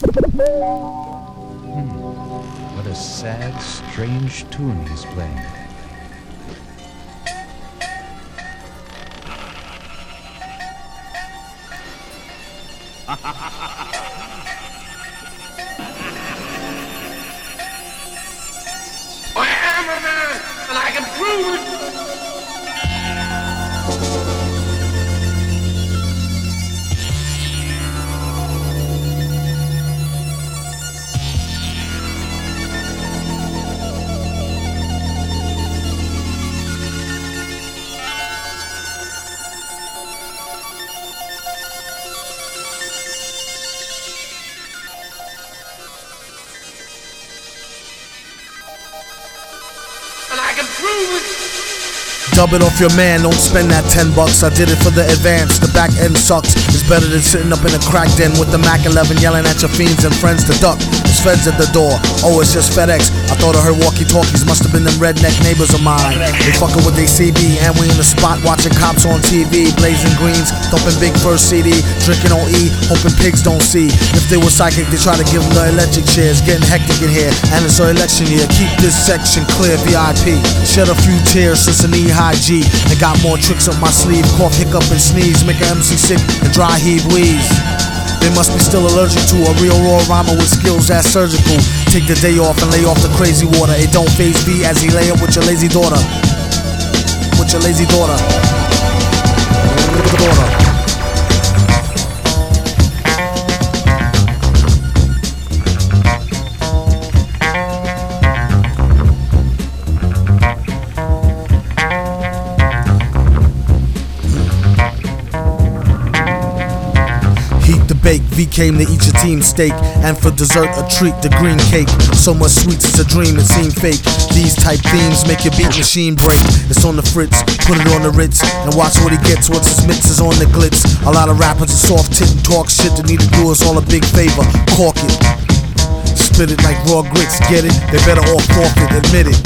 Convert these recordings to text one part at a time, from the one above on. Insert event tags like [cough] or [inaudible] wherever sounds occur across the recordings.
Hmm. What a sad, strange tune he's playing. [laughs] I am a man, and I can prove it. Prove it. Dub it off your man, don't spend that 10 bucks. I did it for the advance, the back end sucks. It's better than sitting up in a crack den with the Mac 11 yelling at your fiends and friends to duck. There's feds at the door, oh, it's just FedEx. I thought I heard walkie talkies, must have been them redneck neighbors of mine. They fucking with they CB, and we in the spot watching cops on TV, blazing greens, thumping big first CD, drinking on E, hoping pigs don't see. If they were psychic, they try to give them the electric chairs, getting hectic in here. And it's our election year, keep this section clear, VIP. Shed a few tears since an E high G, and got more tricks up my sleeve. Cough, hiccup, and sneeze, make a MC sick and dry heave wheeze. They must be still allergic to a real raw rhymer with skills that's surgical. Take the day off and lay off the crazy water. It don't phase me as he lay up with your lazy daughter. With your lazy daughter. daughter. Bake, V came to eat your team steak. And for dessert, a treat, the green cake. So much sweets, it's a dream, it seemed fake. These type themes make your beat machine break. It's on the fritz, put it on the ritz. And watch what he gets once his mix is on the glitz. A lot of rappers are soft tit and talk shit. They need to do us all a big favor. Cork it. Spit it like raw grits, get it? They better all forfeit, admit it.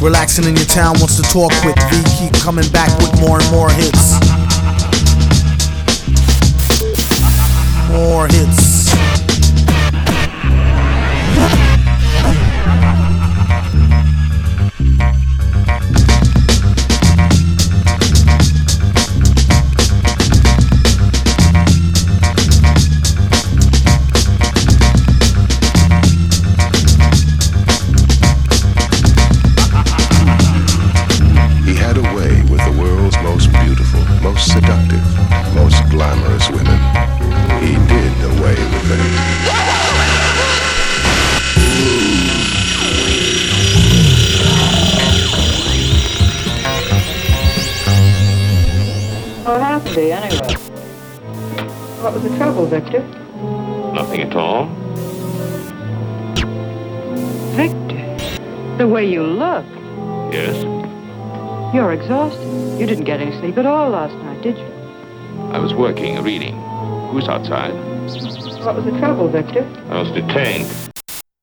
Relaxing in your town wants to talk with V keep coming back with more and more hits. What happened to you anyway? What was the trouble, Victor? Nothing at all. Victor, the way you look. Yes. You're exhausted. You didn't get any sleep at all last night, did you? I was working, reading. Who's outside? What was the trouble, Victor? I was detained.